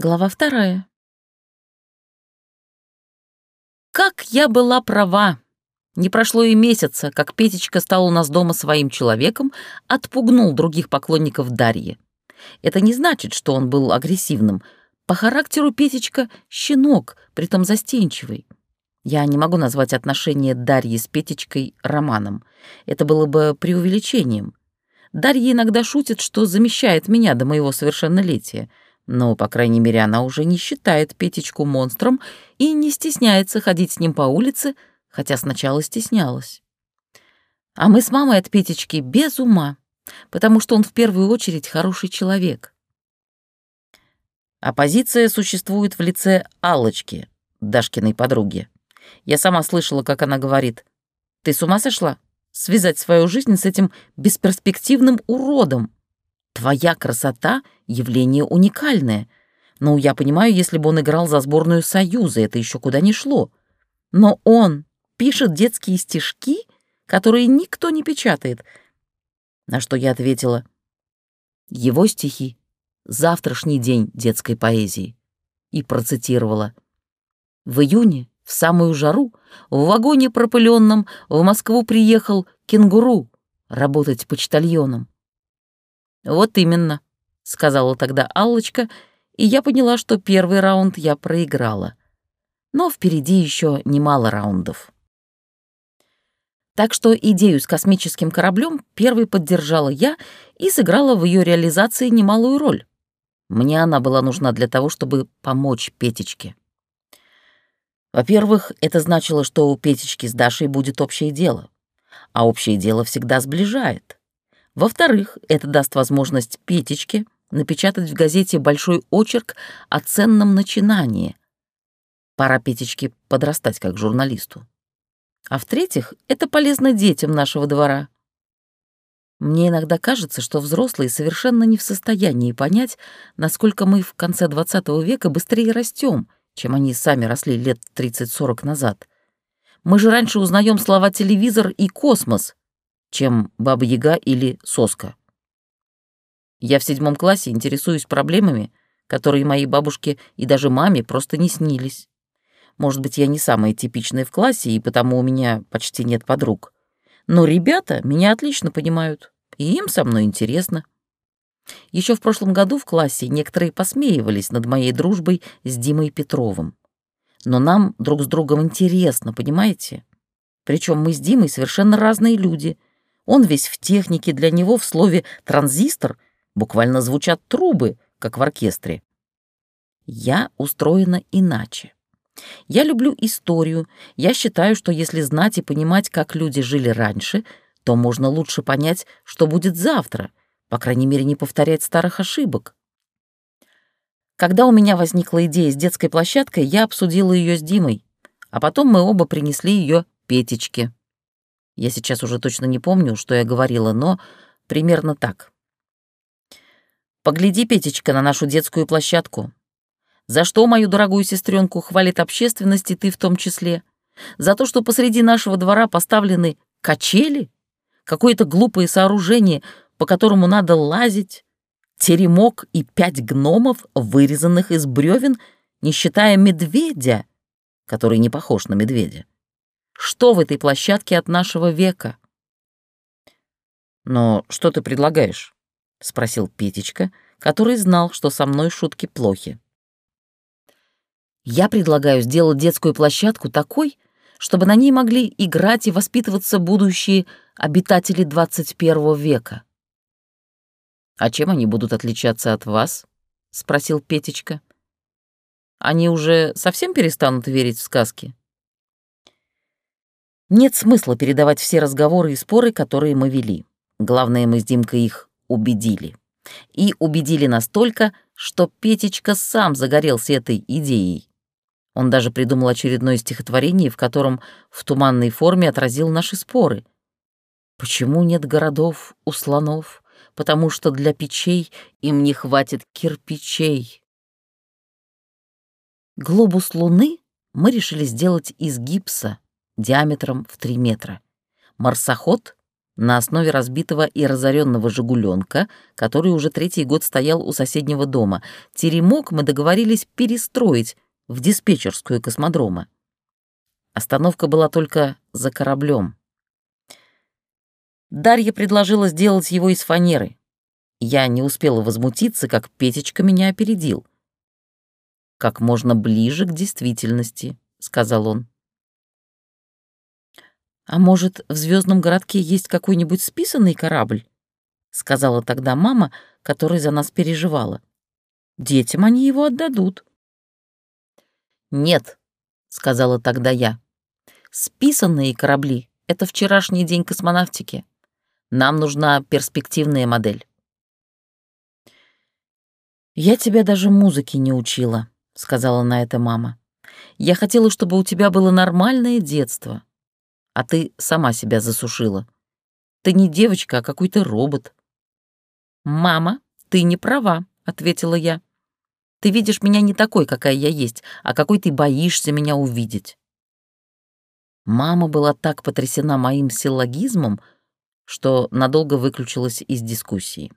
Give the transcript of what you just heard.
Глава вторая. Как я была права! Не прошло и месяца, как Петечка стал у нас дома своим человеком, отпугнул других поклонников Дарьи. Это не значит, что он был агрессивным. По характеру Петечка — щенок, притом застенчивый. Я не могу назвать отношения Дарьи с Петечкой романом. Это было бы преувеличением. Дарья иногда шутит, что замещает меня до моего совершеннолетия — но, по крайней мере, она уже не считает Петечку монстром и не стесняется ходить с ним по улице, хотя сначала стеснялась. А мы с мамой от Петечки без ума, потому что он в первую очередь хороший человек. Оппозиция существует в лице Аллочки, Дашкиной подруги. Я сама слышала, как она говорит. «Ты с ума сошла? Связать свою жизнь с этим бесперспективным уродом?» Твоя красота — явление уникальное. Ну, я понимаю, если бы он играл за сборную Союза, это еще куда не шло. Но он пишет детские стишки, которые никто не печатает. На что я ответила, его стихи — завтрашний день детской поэзии. И процитировала. В июне, в самую жару, в вагоне пропыленном в Москву приехал кенгуру работать почтальоном. «Вот именно», — сказала тогда Аллочка, и я поняла, что первый раунд я проиграла. Но впереди еще немало раундов. Так что идею с космическим кораблем первой поддержала я и сыграла в ее реализации немалую роль. Мне она была нужна для того, чтобы помочь Петечке. Во-первых, это значило, что у Петечки с Дашей будет общее дело. А общее дело всегда сближает. Во-вторых, это даст возможность Петечке напечатать в газете большой очерк о ценном начинании. Пора Петечке подрастать как журналисту. А в-третьих, это полезно детям нашего двора. Мне иногда кажется, что взрослые совершенно не в состоянии понять, насколько мы в конце XX века быстрее растем, чем они сами росли лет 30-40 назад. Мы же раньше узнаем слова «телевизор» и «космос», чем Баба-Яга или Соска. Я в седьмом классе интересуюсь проблемами, которые моей бабушке и даже маме просто не снились. Может быть, я не самая типичная в классе, и потому у меня почти нет подруг. Но ребята меня отлично понимают, и им со мной интересно. Еще в прошлом году в классе некоторые посмеивались над моей дружбой с Димой Петровым. Но нам друг с другом интересно, понимаете? Причем мы с Димой совершенно разные люди — он весь в технике, для него в слове «транзистор» буквально звучат трубы, как в оркестре. Я устроена иначе. Я люблю историю. Я считаю, что если знать и понимать, как люди жили раньше, то можно лучше понять, что будет завтра, по крайней мере, не повторять старых ошибок. Когда у меня возникла идея с детской площадкой, я обсудила ее с Димой, а потом мы оба принесли ее Петечке. Я сейчас уже точно не помню, что я говорила, но примерно так. «Погляди, Петечка, на нашу детскую площадку. За что мою дорогую сестренку хвалит общественность и ты в том числе? За то, что посреди нашего двора поставлены качели? Какое-то глупое сооружение, по которому надо лазить? Теремок и пять гномов, вырезанных из бревен, не считая медведя, который не похож на медведя. Что в этой площадке от нашего века? «Но что ты предлагаешь?» — спросил Петечка, который знал, что со мной шутки плохи. «Я предлагаю сделать детскую площадку такой, чтобы на ней могли играть и воспитываться будущие обитатели 21 века». «А чем они будут отличаться от вас?» — спросил Петечка. «Они уже совсем перестанут верить в сказки?» Нет смысла передавать все разговоры и споры, которые мы вели. Главное, мы с Димкой их убедили. И убедили настолько, что Петечка сам загорелся этой идеей. Он даже придумал очередное стихотворение, в котором в туманной форме отразил наши споры. «Почему нет городов у слонов? Потому что для печей им не хватит кирпичей». Глобус Луны мы решили сделать из гипса, диаметром в 3 метра. Марсоход на основе разбитого и разоренного «Жигуленка», который уже третий год стоял у соседнего дома. Теремок мы договорились перестроить в диспетчерскую космодрома. Остановка была только за кораблем. Дарья предложила сделать его из фанеры. Я не успела возмутиться, как Петечка меня опередил. «Как можно ближе к действительности», — сказал он. «А может, в звездном городке есть какой-нибудь списанный корабль?» — сказала тогда мама, которая за нас переживала. «Детям они его отдадут». «Нет», — сказала тогда я. «Списанные корабли — это вчерашний день космонавтики. Нам нужна перспективная модель». «Я тебя даже музыке не учила», — сказала на это мама. «Я хотела, чтобы у тебя было нормальное детство, а ты сама себя засушила. Ты не девочка, а какой-то робот». «Мама, ты не права», — ответила я. «Ты видишь меня не такой, какая я есть, а какой ты боишься меня увидеть». Мама была так потрясена моим силлогизмом, что надолго выключилась из дискуссии.